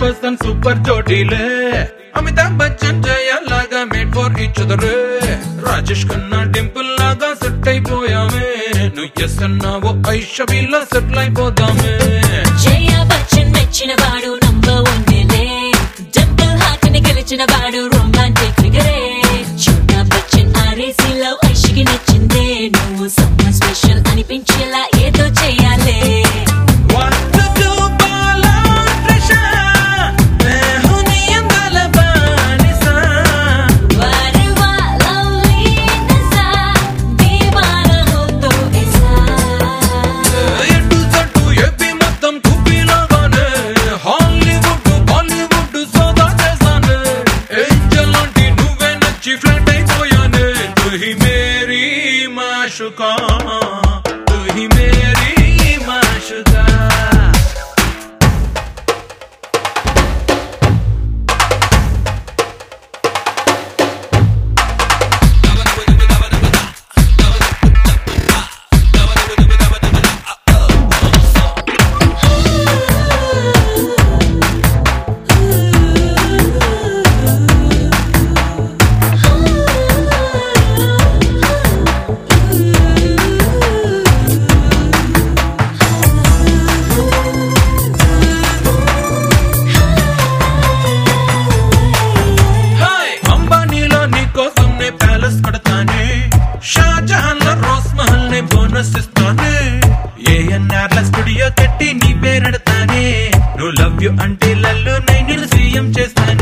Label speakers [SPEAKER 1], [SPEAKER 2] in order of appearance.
[SPEAKER 1] person super జోడీలే అమితాబ్ బచ్చన్ జయ లాగా made for each other Rajesh Khanna Dimple లాగా సెట్ అయిపోయామే నువ్వు ఎస్ అన్నావో ఐషబీలా సెటిల్ అయిపోదామే
[SPEAKER 2] జయ బచ్చన్ మెచ్చిన వాడు నంబర్ వన్ డబుల్ హార్ట్ని గెలిచిన వాడు రొమాంటిక్ ఫిగరే చిన్న బచ్చన్ ఆర్ఏసీలో ఐషికి నచ్చిందే
[SPEAKER 1] నువ్వు లవ్ యు అంటే లల్లు నై నేను సీఎం చేస్తాను